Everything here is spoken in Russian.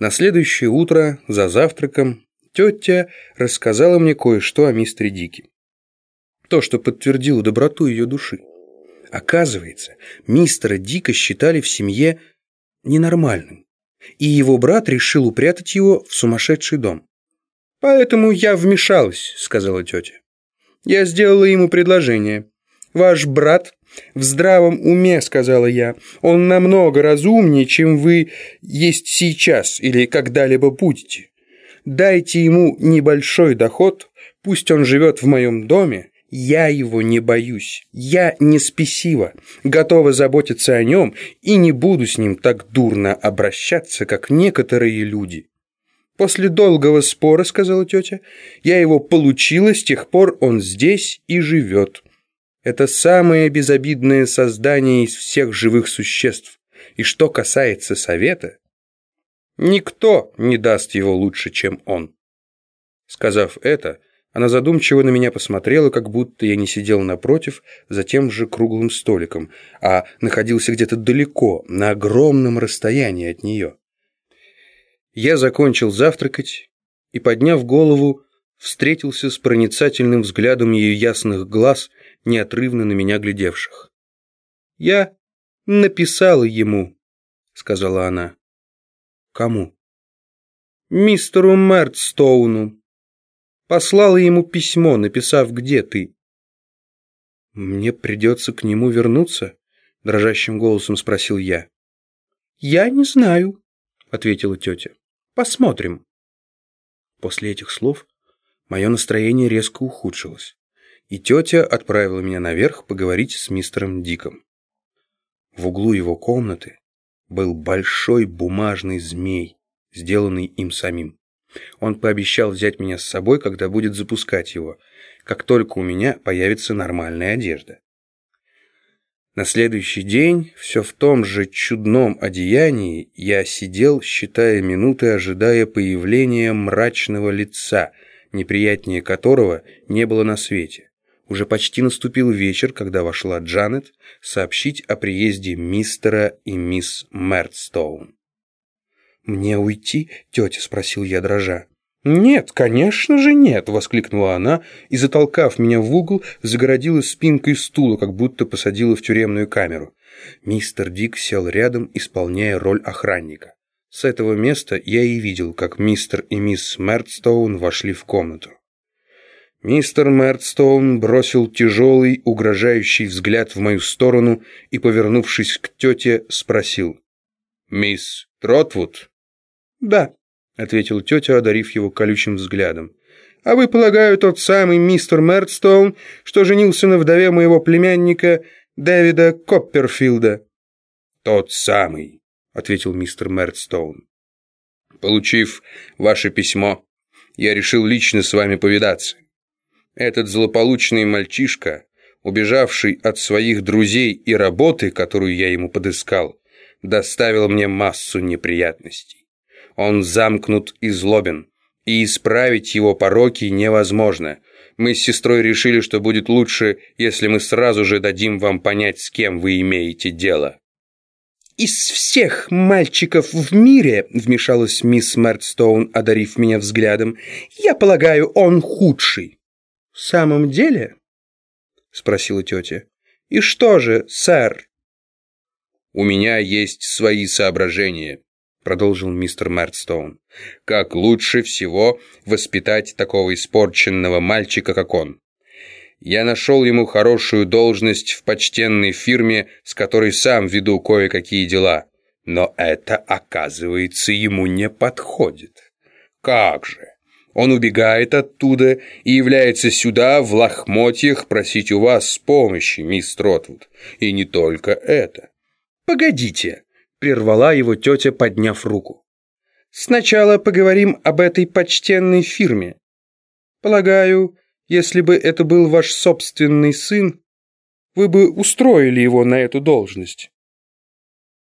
На следующее утро, за завтраком, тетя рассказала мне кое-что о мистере Дике. То, что подтвердило доброту ее души. Оказывается, мистера Дика считали в семье ненормальным, и его брат решил упрятать его в сумасшедший дом. «Поэтому я вмешалась», — сказала тетя. «Я сделала ему предложение. Ваш брат в здравом уме», — сказала я. «Он намного разумнее, чем вы есть сейчас или когда-либо будете. Дайте ему небольшой доход, пусть он живет в моем доме, я его не боюсь. Я не спесива, готова заботиться о нем и не буду с ним так дурно обращаться, как некоторые люди. После долгого спора, сказала тетя, я его получила, с тех пор он здесь и живет. Это самое безобидное создание из всех живых существ. И что касается совета, никто не даст его лучше, чем он. Сказав это, она задумчиво на меня посмотрела, как будто я не сидел напротив за тем же круглым столиком, а находился где-то далеко, на огромном расстоянии от нее. Я закончил завтракать и, подняв голову, встретился с проницательным взглядом ее ясных глаз, неотрывно на меня глядевших. «Я написала ему», — сказала она. «Кому?» «Мистеру Мертстоуну», Послала ему письмо, написав, где ты. «Мне придется к нему вернуться?» — дрожащим голосом спросил я. «Я не знаю», — ответила тетя. «Посмотрим». После этих слов мое настроение резко ухудшилось, и тетя отправила меня наверх поговорить с мистером Диком. В углу его комнаты был большой бумажный змей, сделанный им самим. Он пообещал взять меня с собой, когда будет запускать его, как только у меня появится нормальная одежда. На следующий день, все в том же чудном одеянии, я сидел, считая минуты, ожидая появления мрачного лица, неприятнее которого не было на свете. Уже почти наступил вечер, когда вошла Джанет сообщить о приезде мистера и мисс Мертстоун. «Мне уйти?» — тетя спросил я, дрожа. «Нет, конечно же нет!» — воскликнула она и, затолкав меня в угол, загородила спинкой стула, как будто посадила в тюремную камеру. Мистер Дик сел рядом, исполняя роль охранника. С этого места я и видел, как мистер и мисс Мертстоун вошли в комнату. Мистер Мертстоун бросил тяжелый, угрожающий взгляд в мою сторону и, повернувшись к тете, спросил. «Мисс Тротвуд?» «Да», — ответил тетя, одарив его колючим взглядом. «А вы, полагаю, тот самый мистер Мертстоун, что женился на вдове моего племянника Дэвида Копперфилда?» «Тот самый», — ответил мистер Мертстоун. «Получив ваше письмо, я решил лично с вами повидаться. Этот злополучный мальчишка, убежавший от своих друзей и работы, которую я ему подыскал, доставил мне массу неприятностей. Он замкнут и злобен, и исправить его пороки невозможно. Мы с сестрой решили, что будет лучше, если мы сразу же дадим вам понять, с кем вы имеете дело». «Из всех мальчиков в мире», — вмешалась мисс Мертстоун, одарив меня взглядом, «я полагаю, он худший». «В самом деле?» — спросила тетя. «И что же, сэр?» «У меня есть свои соображения», — продолжил мистер Мертстоун. «Как лучше всего воспитать такого испорченного мальчика, как он? Я нашел ему хорошую должность в почтенной фирме, с которой сам веду кое-какие дела. Но это, оказывается, ему не подходит. Как же? Он убегает оттуда и является сюда в лохмотьях просить у вас помощи, мисс Тротвуд. И не только это. Погодите, Прервала его тетя, подняв руку. «Сначала поговорим об этой почтенной фирме. Полагаю, если бы это был ваш собственный сын, вы бы устроили его на эту должность».